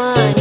Mine.